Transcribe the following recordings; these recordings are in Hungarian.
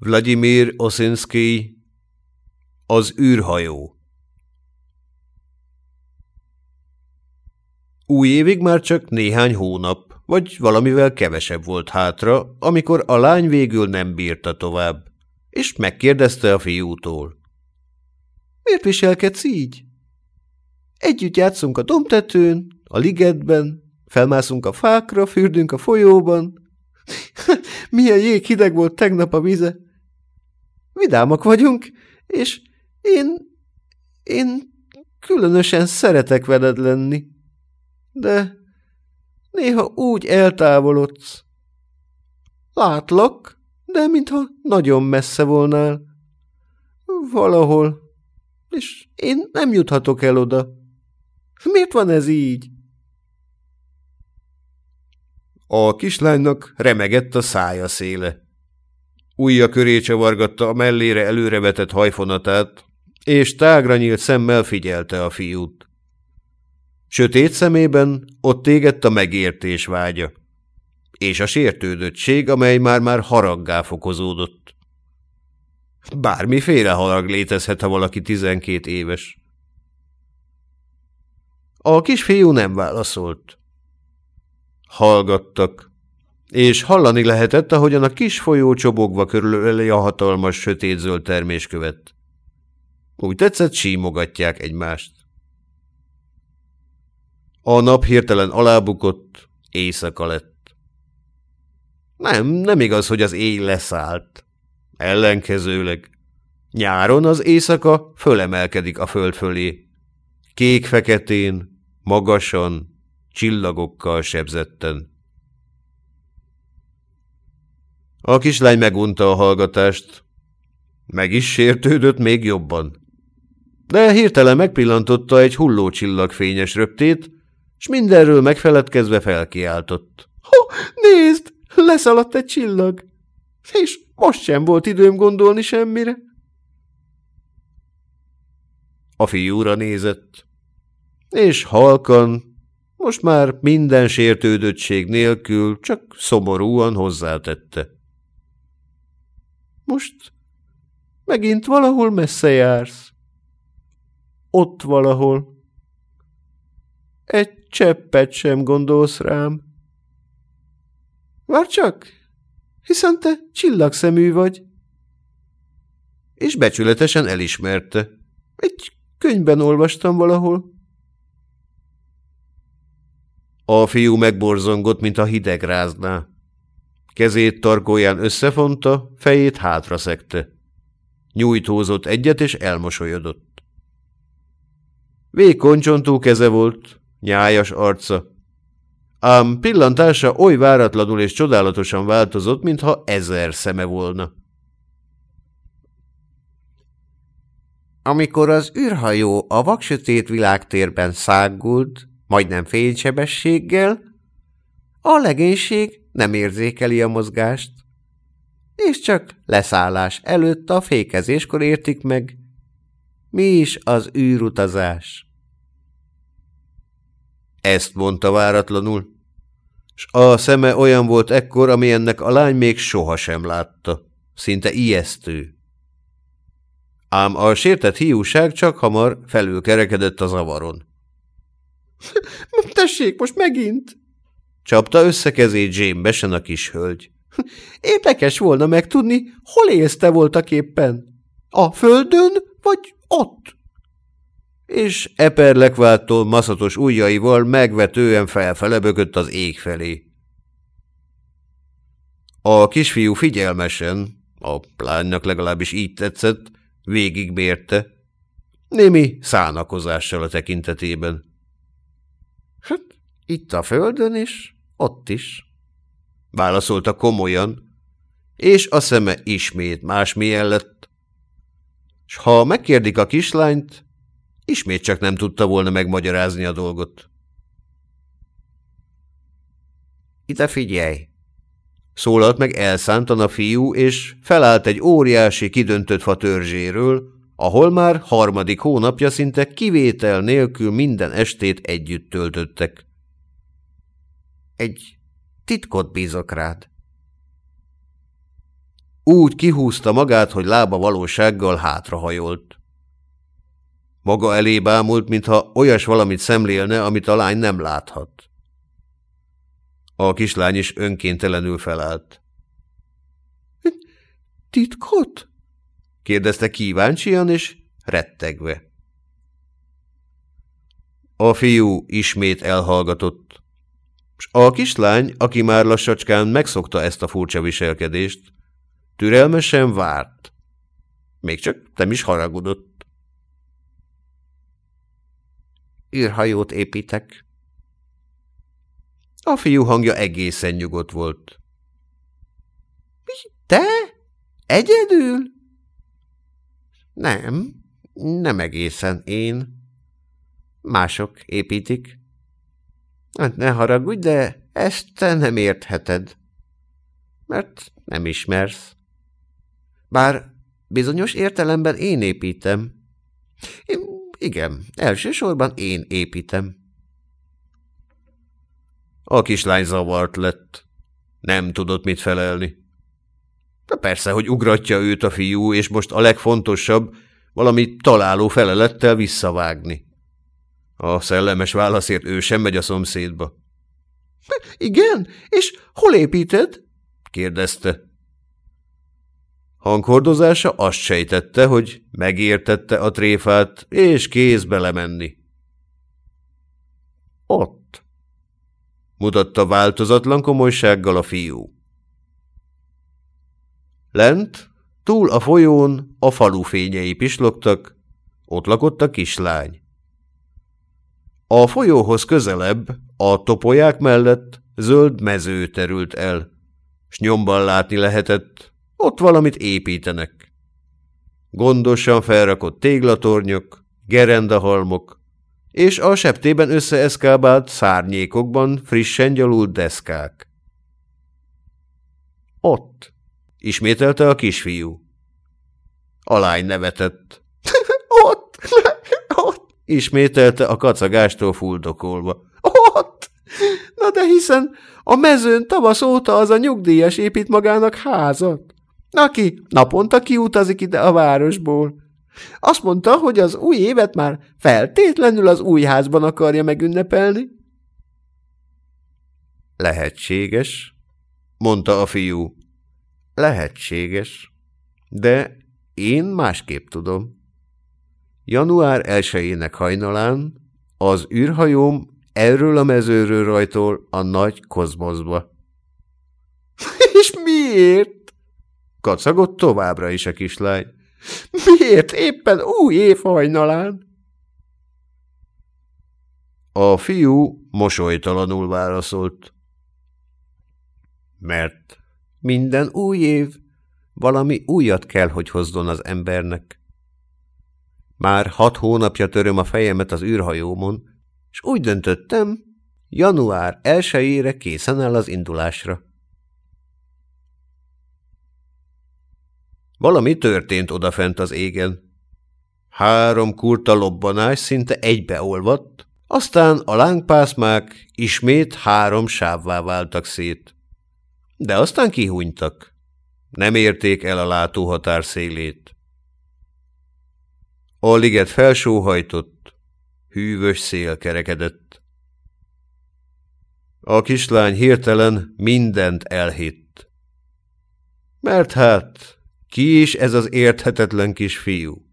Vladimir Oszinski, az űrhajó. Új évig már csak néhány hónap, vagy valamivel kevesebb volt hátra, amikor a lány végül nem bírta tovább, és megkérdezte a fiútól. Miért viselkedsz így? Együtt játszunk a domtetőn, a ligetben, felmászunk a fákra, fürdünk a folyóban. Milyen jég hideg volt tegnap a vize. Vidámak vagyunk, és én, én különösen szeretek veled lenni. De néha úgy eltávolodsz. Látlak, de mintha nagyon messze volnál. Valahol, és én nem juthatok el oda. Miért van ez így? A kislánynak remegett a szája széle. Újja köré csavargatta a mellére előrevetett hajfonatát, és tágra nyílt szemmel figyelte a fiút. Sötét szemében ott égett a megértés vágya, és a sértődöttség, amely már-már haraggá fokozódott. Bármiféle harag létezhet, ha valaki tizenkét éves. A kisfiú nem válaszolt. Hallgattak, és hallani lehetett, ahogyan a kis folyó csobogva körülöli a hatalmas sötétzöld terméskövet. Úgy tetszett, símogatják egymást. A nap hirtelen alábukott, éjszaka lett. Nem, nem igaz, hogy az éj leszállt. Ellenkezőleg. Nyáron az éjszaka fölemelkedik a föld fölé. Kék-feketén, magasan, csillagokkal sebzetten. A kislány megunta a hallgatást. Meg is sértődött még jobban. De hirtelen megpillantotta egy hulló csillagfényes röptét, s mindenről megfeledkezve felkiáltott. – Ho, nézd! Leszaladt egy csillag! És most sem volt időm gondolni semmire. A fiúra nézett, és halkan, most már minden sértődöttség nélkül csak szomorúan hozzátette. Most megint valahol messze jársz. Ott valahol. Egy cseppet sem gondolsz rám. Vár csak, hiszen te csillagszemű vagy. És becsületesen elismerte. Egy könyvben olvastam valahol. A fiú megborzongott, mint a hideg rázná. Kezét tarkóján összefonta, fejét hátra szekte. Nyújtózott egyet, és elmosolyodott. Vékony csontú keze volt, nyájas arca. Ám pillantása oly váratlanul és csodálatosan változott, mintha ezer szeme volna. Amikor az űrhajó a vaksötét világtérben szágult, majdnem fénysebességgel, a legénység nem érzékeli a mozgást, és csak leszállás előtt a fékezéskor értik meg, mi is az űrutazás. Ezt mondta váratlanul, s a szeme olyan volt ekkor, amilyennek a lány még sohasem látta, szinte ijesztő. Ám a sértett hiúság csak hamar felülkerekedett a zavaron. – Tessék, most megint! Csapta össze kezét Jane Besen a kis hölgy. – Érdekes volna megtudni, hol élsz te voltak éppen? A földön, vagy ott? És eperlekváltól maszatos ujjaival megvetően felfele bökött az ég felé. A kisfiú figyelmesen, a plánynak legalábbis így tetszett, végigmérte, némi szánakozással a tekintetében. Hát, itt a földön is, ott is, válaszolta komolyan, és a szeme ismét másmilyen lett. S ha megkérdik a kislányt, ismét csak nem tudta volna megmagyarázni a dolgot. Ide figyelj! Szólalt meg elszántan a fiú, és felállt egy óriási kidöntött fa törzséről, ahol már harmadik hónapja szinte kivétel nélkül minden estét együtt töltöttek. Egy titkot bízok rád. Úgy kihúzta magát, hogy lába valósággal hátrahajolt. Maga elé bámult, mintha olyas valamit szemlélne, amit a lány nem láthat. A kislány is önkéntelenül felállt. – Titkot? – kérdezte kíváncsian és rettegve. A fiú ismét elhallgatott, s a kislány, aki már lassacskán megszokta ezt a furcsa viselkedést, türelmesen várt. Még csak nem is haragudott. Írhajót építek. A fiú hangja egészen nyugodt volt. Te? Egyedül? Nem, nem egészen én. Mások építik. Hát ne haragudj, de ezt te nem értheted. Mert nem ismersz. Bár bizonyos értelemben én építem. Én, igen, elsősorban én építem. A kislány zavart lett. Nem tudott mit felelni. De persze, hogy ugratja őt a fiú, és most a legfontosabb, valami találó felelettel visszavágni. A szellemes válaszért ő sem megy a szomszédba. – Igen? És hol építed? – kérdezte. Hanghordozása azt sejtette, hogy megértette a tréfát, és kéz belemenni. Ott, mutatta változatlan komolysággal a fiú. Lent, túl a folyón a falu fényei pislogtak, ott lakott a kislány. A folyóhoz közelebb, a topolyák mellett zöld mező terült el, s nyomban látni lehetett, ott valamit építenek. Gondosan felrakott téglatornyok, gerendahalmok, és a septében összeeszkábált szárnyékokban frissen gyalult deszkák. Ott, ismételte a kisfiú. A lány nevetett. ott, ismételte a kacagástól fuldokolva. Ott! Na de hiszen a mezőn tavasz óta az a nyugdíjas épít magának házat aki naponta kiutazik ide a városból. Azt mondta, hogy az új évet már feltétlenül az új házban akarja megünnepelni. Lehetséges, mondta a fiú. Lehetséges, de én másképp tudom. Január elsőjének hajnalán az űrhajóm erről a mezőről rajtol a nagy kozmoszba. És miért? Kacagott továbbra is a kislány. Miért éppen új év hajnalán? A fiú mosolytalanul válaszolt. Mert minden új év valami újat kell, hogy hozzon az embernek. Már hat hónapja töröm a fejemet az űrhajómon, és úgy döntöttem, január elsőjére készen áll az indulásra. Valami történt odafent az égen. Három kurta lobbanás szinte egybeolvadt, aztán a lángpászmák ismét három sávvá váltak szét. De aztán kihunytak. Nem érték el a látóhatár szélét. A liget felsóhajtott, hűvös szél kerekedett. A kislány hirtelen mindent elhitt. Mert hát ki is ez az érthetetlen kis fiú?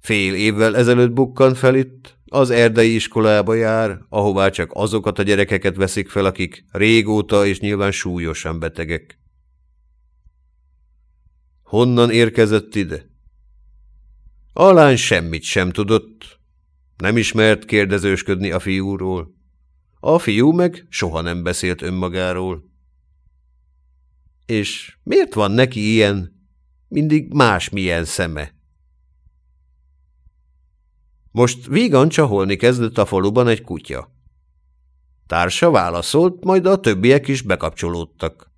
Fél évvel ezelőtt bukkan fel itt, az erdei iskolába jár, ahová csak azokat a gyerekeket veszik fel, akik régóta és nyilván súlyosan betegek. Honnan érkezett ide? A lány semmit sem tudott, nem ismert kérdezősködni a fiúról. A fiú meg soha nem beszélt önmagáról. És miért van neki ilyen, mindig más milyen szeme? Most vígan csaholni kezdett a faluban egy kutya. Társa válaszolt, majd a többiek is bekapcsolódtak.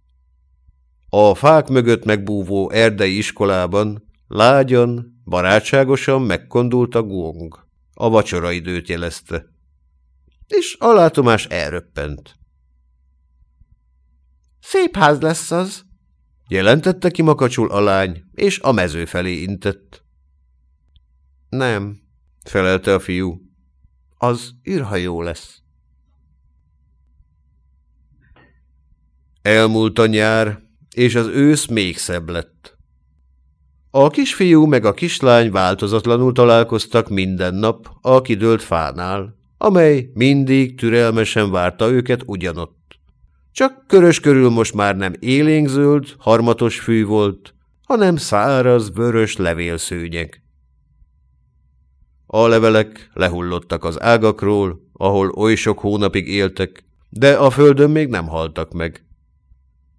A fák mögött megbúvó erdei iskolában lágyan, barátságosan megkondult a gong. A vacsora időt jelezte. És a látomás elröppent. Szép ház lesz az, Jelentette ki makacsul a lány, és a mező felé intett. Nem, felelte a fiú. Az űrhajó lesz. Elmúlt a nyár, és az ősz még szebb lett. A kisfiú meg a kislány változatlanul találkoztak minden nap a kidőlt fánál, amely mindig türelmesen várta őket ugyanott. Csak körös körül most már nem élénkzöld, harmatos fű volt, hanem száraz, vörös levélszőnyeg. A levelek lehullottak az ágakról, ahol oly sok hónapig éltek, de a földön még nem haltak meg.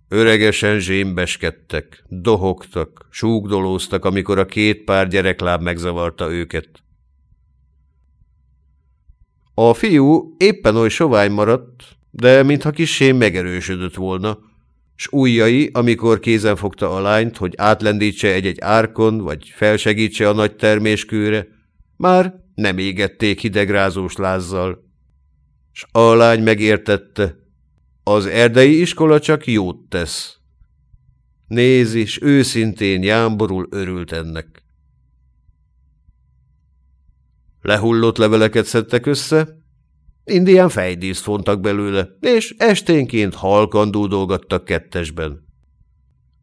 Öregesen zsémbeskedtek, dohogtak, súgdolóztak, amikor a két pár gyerekláb megzavarta őket. A fiú éppen oly sovány maradt, de mintha kissé megerősödött volna, s ujjai, amikor kézen fogta a lányt, hogy átlendítse egy-egy árkon, vagy felsegítse a nagy terméskőre, már nem égették hidegrázós lázzal. S a lány megértette, az erdei iskola csak jót tesz. Néz is, őszintén jámborul örült ennek. Lehullott leveleket szedtek össze, indián fejdíszt fontak belőle, és esténként halkan dúdolgattak kettesben.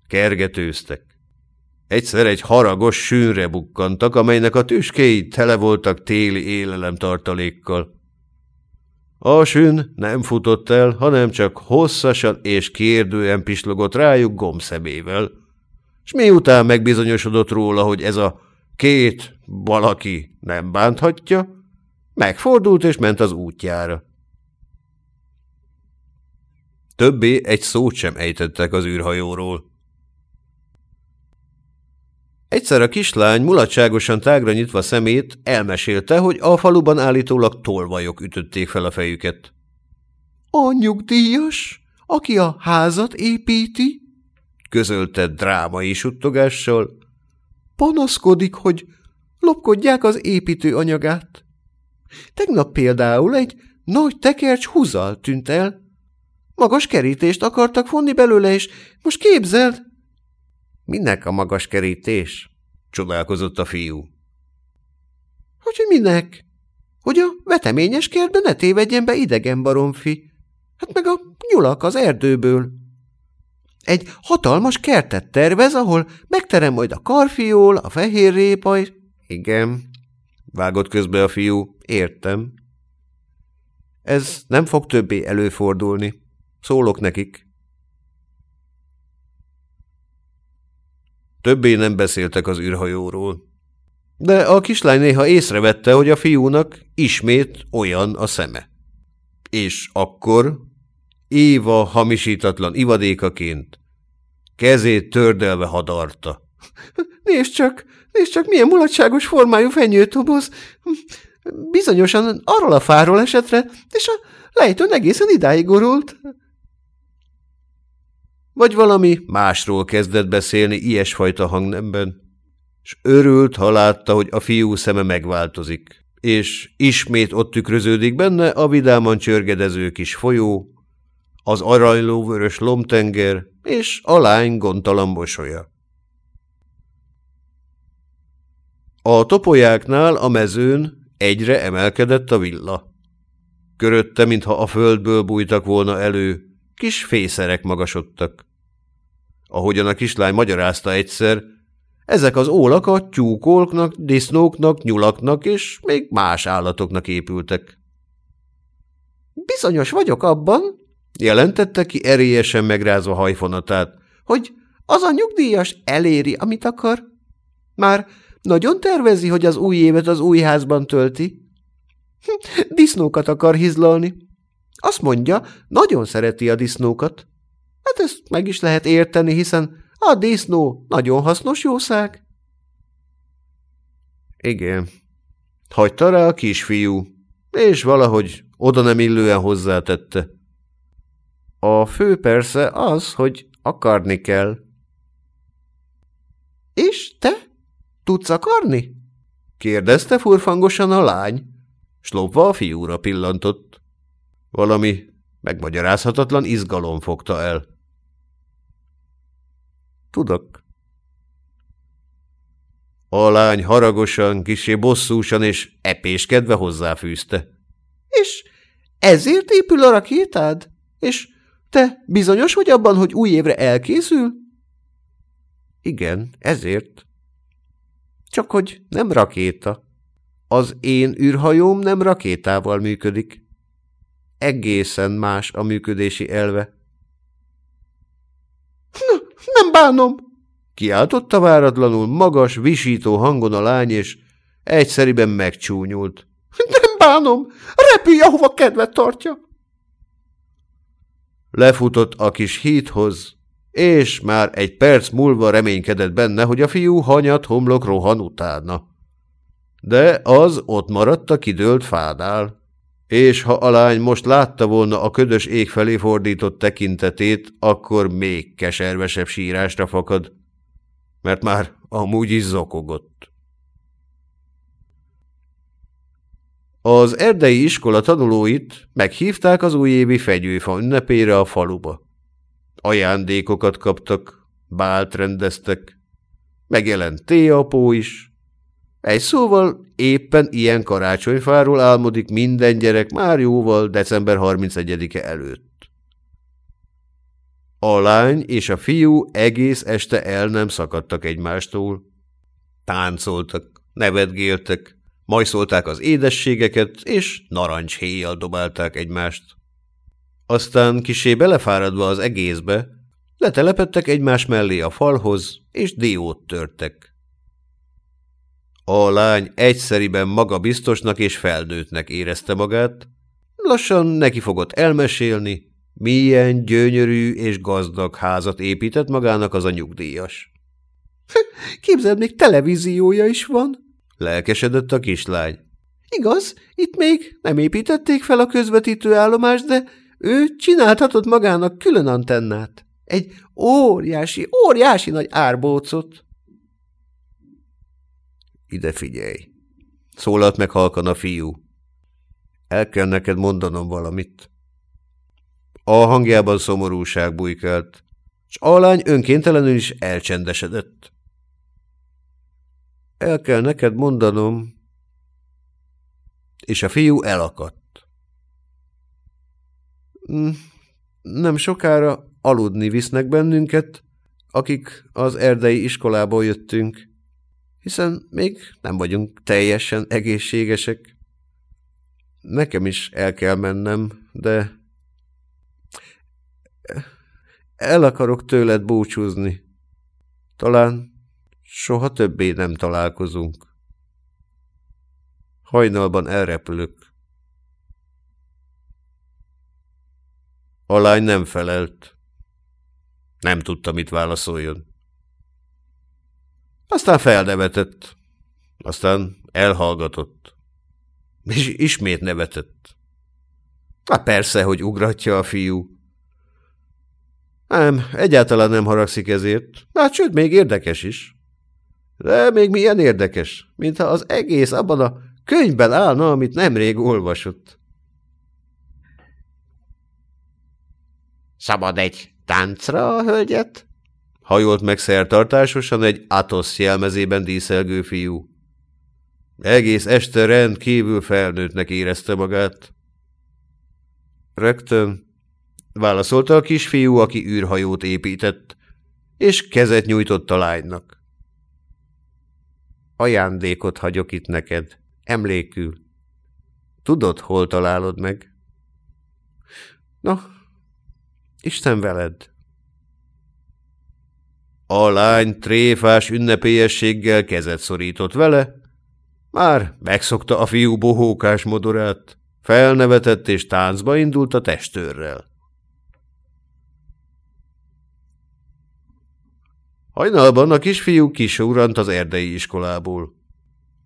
Kergetőztek. Egyszer egy haragos sűnre bukkantak, amelynek a tüskéi tele voltak téli élelem tartalékkal. A sün nem futott el, hanem csak hosszasan és kérdően pislogott rájuk gombszebével, és miután megbizonyosodott róla, hogy ez a két valaki nem bánthatja, megfordult és ment az útjára. Többé egy szót sem ejtettek az űrhajóról. Egyszer a kislány mulatságosan tágra nyitva szemét elmesélte, hogy a faluban állítólag tolvajok ütötték fel a fejüket. A nyugdíjas, aki a házat építi, közölte drámai suttogással, panaszkodik, hogy lopkodják az építő anyagát. Tegnap például egy nagy tekercs húzal tűnt el. Magas kerítést akartak fonni belőle, és most képzeld, Minek a magas kerítés? csodálkozott a fiú. Hogy minek? Hogy a veteményes kertbe ne tévedjen be idegen baromfi. Hát meg a nyulak az erdőből. Egy hatalmas kertet tervez, ahol megterem majd a karfiól, a fehér répa, és... Igen, vágott közbe a fiú, értem. Ez nem fog többé előfordulni. Szólok nekik. Többé nem beszéltek az űrhajóról. De a kislány néha észrevette, hogy a fiúnak ismét olyan a szeme. És akkor Éva hamisítatlan ivadékaként kezét tördelve hadarta. Nézd csak, nézd csak, milyen mulatságos formájú fenyőtoboz. Bizonyosan arról a fáról esetre, és a lejtőn egészen idáig gorult. Vagy valami másról kezdett beszélni ilyesfajta hangnemben, s örült, ha látta, hogy a fiú szeme megváltozik, és ismét ott tükröződik benne a vidáman csörgedező kis folyó, az arajló vörös lomtenger és a lány gondtalan mosolya. A topolyáknál a mezőn egyre emelkedett a villa. Körötte, mintha a földből bújtak volna elő, kis fészerek magasodtak. Ahogyan a kislány magyarázta egyszer, ezek az ólak a tyúkolknak, disznóknak, nyulaknak és még más állatoknak épültek. Bizonyos vagyok abban, jelentette ki erélyesen megrázva hajfonatát, hogy az a nyugdíjas eléri, amit akar. Már nagyon tervezi, hogy az új évet az új házban tölti. Hm, disznókat akar hizlalni. Azt mondja, nagyon szereti a disznókat. Hát ezt meg is lehet érteni, hiszen a disznó nagyon hasznos jószág. Igen, hagyta rá a kisfiú, és valahogy oda nem illően hozzátette. A fő persze az, hogy akarni kell. És te? Tudsz akarni? kérdezte furfangosan a lány, s lopva a fiúra pillantott. Valami megmagyarázhatatlan izgalom fogta el. Tudok. A lány haragosan, kisé bosszúsan és epéskedve hozzáfűzte. És ezért épül a rakétád? És te bizonyos vagy abban, hogy új évre elkészül? Igen, ezért. Csak hogy nem rakéta. Az én űrhajóm nem rakétával működik. Egészen más a működési elve. Nem bánom! Kiáltotta váratlanul magas, visító hangon a lány, és egyszeriben megcsúnyult. Nem bánom! Repülj, ahova kedvet tartja! Lefutott a kis híthoz, és már egy perc múlva reménykedett benne, hogy a fiú hanyat homlok rohan utána. De az ott maradt a kidőlt fádál, és ha a lány most látta volna a ködös ég felé fordított tekintetét, akkor még keservesebb sírásra fakad, mert már amúgy is zokogott. Az erdei iskola tanulóit meghívták az újévi fegyőfa ünnepére a faluba. Ajándékokat kaptak, bált rendeztek, megjelent téapó is. Egy szóval éppen ilyen karácsonyfáról álmodik minden gyerek már jóval december 31-e előtt. A lány és a fiú egész este el nem szakadtak egymástól. Táncoltak, nevetgéltek, majszolták az édességeket, és narancshéjjal dobálták egymást. Aztán kisé belefáradva az egészbe, letelepettek egymás mellé a falhoz, és diót törtek. A lány egyszeriben maga biztosnak és felnőttnek érezte magát, lassan neki fogott elmesélni, milyen gyönyörű és gazdag házat épített magának az a nyugdíjas. – Képzeld, még televíziója is van! – lelkesedett a kislány. – Igaz, itt még nem építették fel a közvetítő állomást, de ő csináltatott magának külön antennát. Egy óriási, óriási nagy árbócot. Ide figyelj! Szólalt meg halkan a fiú. El kell neked mondanom valamit. A hangjában szomorúság bujkált, s a lány önkéntelenül is elcsendesedett. El kell neked mondanom, és a fiú elakadt. Mm, nem sokára aludni visznek bennünket, akik az erdei iskolából jöttünk, hiszen még nem vagyunk teljesen egészségesek. Nekem is el kell mennem, de el akarok tőled búcsúzni. Talán soha többé nem találkozunk. Hajnalban elrepülök. A lány nem felelt. Nem tudta, mit válaszoljon. Aztán felnevetett, aztán elhallgatott, és ismét nevetett. Hát persze, hogy ugratja a fiú. Nem, egyáltalán nem haragszik ezért. Hát sőt, még érdekes is. De még milyen érdekes, mintha az egész abban a könyvben állna, amit nemrég olvasott. Szabad egy táncra a hölgyet? Hajolt meg szertartásosan egy Atos jelmezében díszelgő fiú. Egész este rendkívül felnőttnek érezte magát. Rögtön válaszolta a kisfiú, aki űrhajót épített, és kezet nyújtott a lánynak. Ajándékot hagyok itt neked, emlékül. Tudod, hol találod meg? No, Isten veled! A lány tréfás ünnepélyességgel kezet szorított vele, már megszokta a fiú bohókás modorát, felnevetett és táncba indult a testőrrel. Hajnalban a kisfiú kisúrant az erdei iskolából.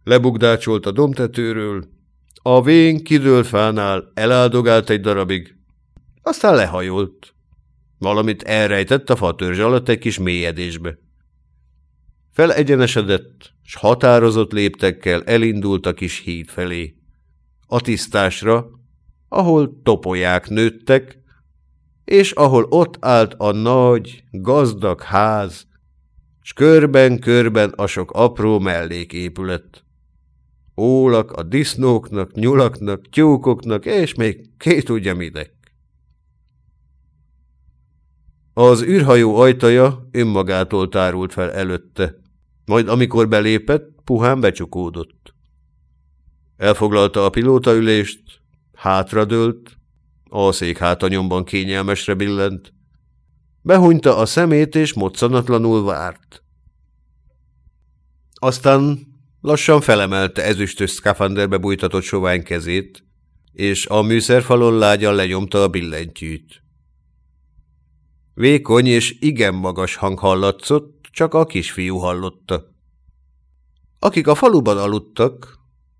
Lebugdácsolt a domtetőről, a vén kidőlt fánál eláldogált egy darabig, aztán lehajolt. Valamit elrejtett a fatörzs alatt egy kis mélyedésbe. Felegyenesedett, s határozott léptekkel elindult a kis híd felé. A tisztásra, ahol topolyák nőttek, és ahol ott állt a nagy, gazdag ház, s körben-körben a sok apró melléképület. Ólak a disznóknak, nyulaknak, tyúkoknak, és még két tudja minek. Az űrhajó ajtaja önmagától tárult fel előtte, majd amikor belépett, puhán becsukódott. Elfoglalta a pilótaülést, hátradőlt, a szék hátanyomban kényelmesre billent, behunyta a szemét és moccanatlanul várt. Aztán lassan felemelte ezüstös szkafanderbe bújtatott sovány kezét, és a műszerfalon lágyan lenyomta a billentyűt. Vékony és igen magas hang hallatszott, csak a kisfiú hallotta. Akik a faluban aludtak,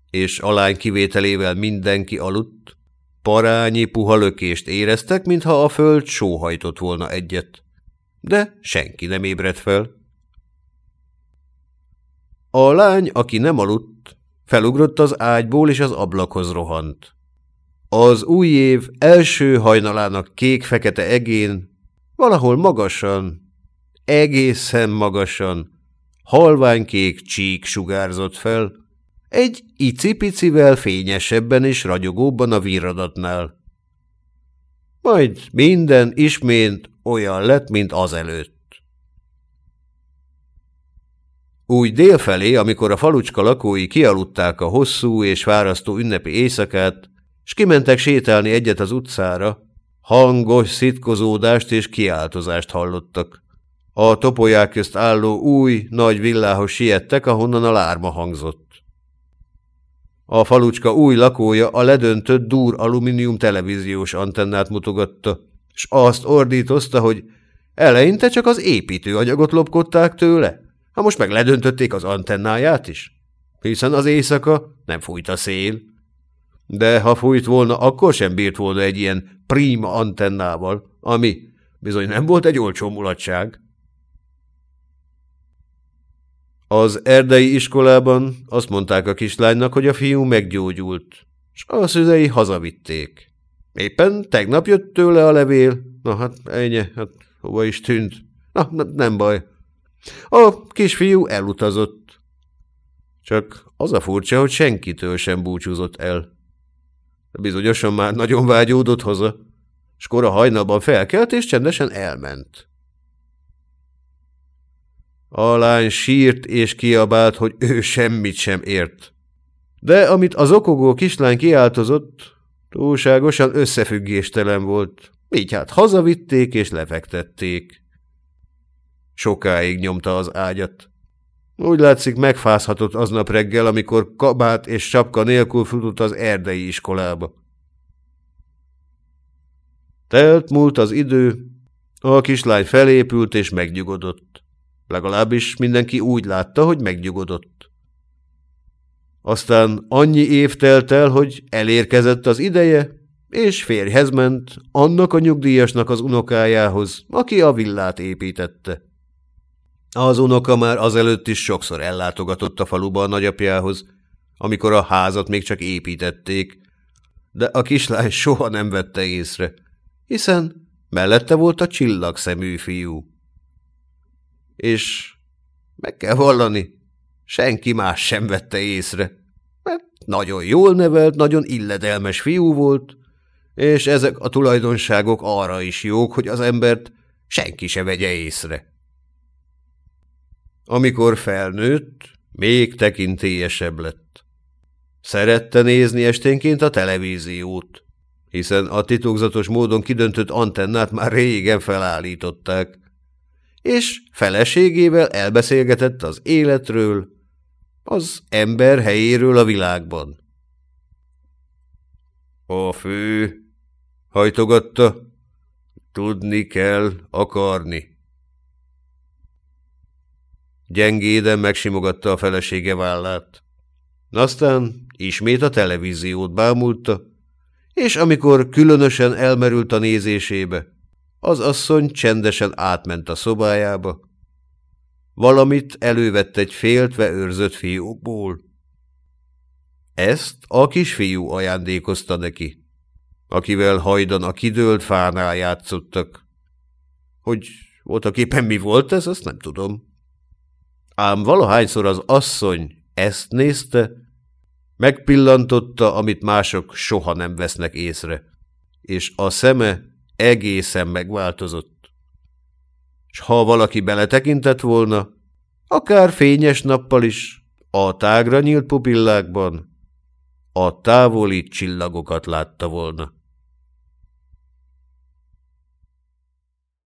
és alány kivételével mindenki aludt, parányi puha lökést éreztek, mintha a föld sóhajtott volna egyet. De senki nem ébredt fel. A lány, aki nem aludt, felugrott az ágyból és az ablakhoz rohant. Az új év első hajnalának kék-fekete egén valahol magasan, egészen magasan, halványkék csík sugárzott fel, egy icipicivel fényesebben és ragyogóbban a virradatnál. Majd minden ismét olyan lett, mint azelőtt. Úgy délfelé, amikor a falucska lakói kialudták a hosszú és fárasztó ünnepi éjszakát, s kimentek sétálni egyet az utcára, hangos szitkozódást és kiáltozást hallottak. A topolyák közt álló új, nagy villához siettek, ahonnan a lárma hangzott. A falucska új lakója a ledöntött dur alumínium televíziós antennát mutogatta, s azt ordítozta, hogy eleinte csak az építőanyagot lopkodták tőle, ha most meg ledöntötték az antennáját is, hiszen az éjszaka nem fújt a szél. De ha fújt volna, akkor sem bírt volna egy ilyen prima antennával, ami bizony nem volt egy olcsó mulatság. Az erdei iskolában azt mondták a kislánynak, hogy a fiú meggyógyult, és a szülei hazavitték. Éppen tegnap jött tőle a levél. Na hát, ennyi, hát hova is tűnt. Na, nem baj. A kisfiú elutazott. Csak az a furcsa, hogy senkitől sem búcsúzott el. Bizonyosan már nagyon vágyódott haza, s kora hajnalban felkelt és csendesen elment. A lány sírt és kiabált, hogy ő semmit sem ért. De amit az okogó kislány kiáltozott, túlságosan összefüggéstelen volt. Így hát hazavitték és lefektették. Sokáig nyomta az ágyat. Úgy látszik megfázhatott aznap reggel, amikor kabát és sapka nélkül futott az erdei iskolába. Telt múlt az idő, a kislány felépült és megnyugodott. Legalábbis mindenki úgy látta, hogy megnyugodott. Aztán annyi év telt el, hogy elérkezett az ideje, és férjhez ment annak a nyugdíjasnak az unokájához, aki a villát építette. Az unoka már azelőtt is sokszor ellátogatott a faluba a nagyapjához, amikor a házat még csak építették, de a kislány soha nem vette észre, hiszen mellette volt a csillagszemű fiú és meg kell vallani, senki más sem vette észre, mert nagyon jól nevelt, nagyon illedelmes fiú volt, és ezek a tulajdonságok arra is jók, hogy az embert senki se vegye észre. Amikor felnőtt, még tekintélyesebb lett. Szerette nézni esténként a televíziót, hiszen a titokzatos módon kidöntött antennát már régen felállították, és feleségével elbeszélgetett az életről, az ember helyéről a világban. A fő, hajtogatta, tudni kell akarni. Gyengéden megsimogatta a felesége vállát. Aztán ismét a televíziót bámulta, és amikor különösen elmerült a nézésébe, az asszony csendesen átment a szobájába. Valamit elővett egy féltve őrzött fiúkból. Ezt a kisfiú ajándékozta neki, akivel hajdan a kidőlt fánál játszottak. Hogy voltak éppen mi volt ez, azt nem tudom. Ám valahányszor az asszony ezt nézte, megpillantotta, amit mások soha nem vesznek észre, és a szeme egészen megváltozott. S ha valaki beletekintett volna, akár fényes nappal is, a tágra nyílt pupillákban, a távoli csillagokat látta volna.